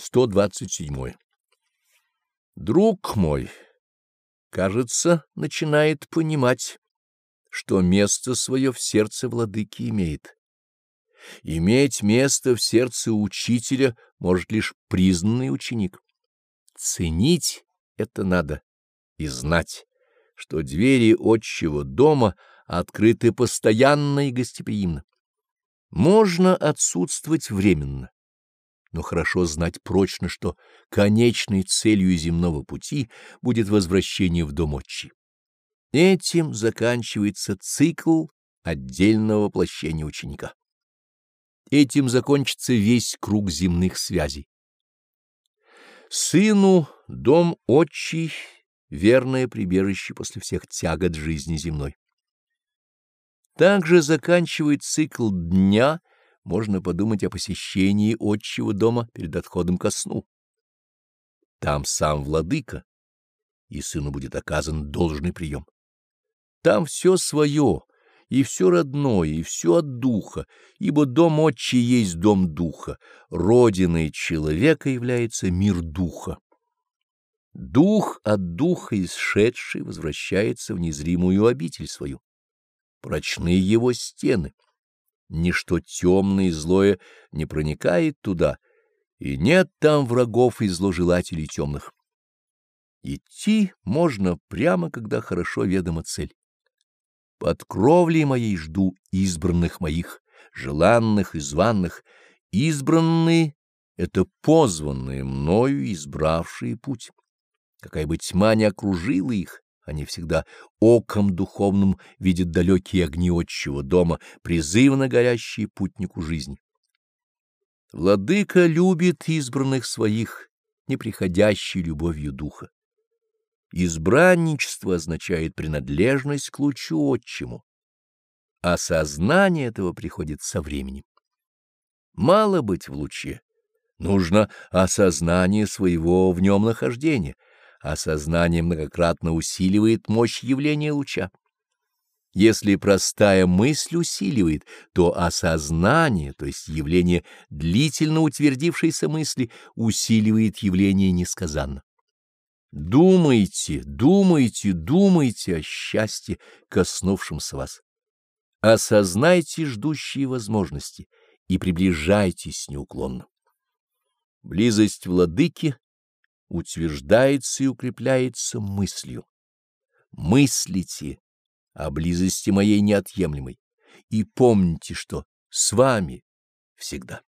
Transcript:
127. Друг мой, кажется, начинает понимать, что место свое в сердце владыки имеет. Иметь место в сердце учителя может лишь признанный ученик. Ценить это надо и знать, что двери отчего дома открыты постоянно и гостеприимно. Можно отсутствовать временно, но хорошо знать прочно, что конечной целью земного пути будет возвращение в дом отчий. Этим заканчивается цикл отдельного воплощения ученика. Этим закончится весь круг земных связей. Сыну дом отчий — верное прибежище после всех тягот жизни земной. Также заканчивает цикл дня, можно подумать о посещении отчего дома перед отходом ко сну. Там сам владыка, и сыну будет оказан должный прием. Там все свое, и все родное, и все от духа, ибо дом отчий есть дом духа, родиной человека является мир духа. Дух от духа исшедший возвращается в незримую обитель свою. Прочны его стены. Ничто темное и злое не проникает туда, и нет там врагов и зложелателей темных. Идти можно прямо, когда хорошо ведома цель. Под кровлей моей жду избранных моих, желанных и званных. Избранные — это позванные мною, избравшие путь. Какая бы тьма ни окружила их, они всегда оком духовным видят далекие огни отчего дома, призывно горящие путнику жизни. Владыка любит избранных своих, неприходящей любовью духа. Избранничество означает принадлежность к лучу отчему, а сознание этого приходит со временем. Мало быть в луче, нужно осознание своего в нем нахождения, осознание многократно усиливает мощь явления луча. Если простая мысль усиливает, то осознание, то есть явление длительно утвердившейся мысли, усиливает явление несказанно. Думайте, думайте, думайте о счастье, коснувшемся вас. Осознайте ждущие возможности и приближайтесь неуклонно. Близость владыки утверждается и укрепляется мыслью. Мыслите о близости моей неотъемлемой и помните, что с вами всегда.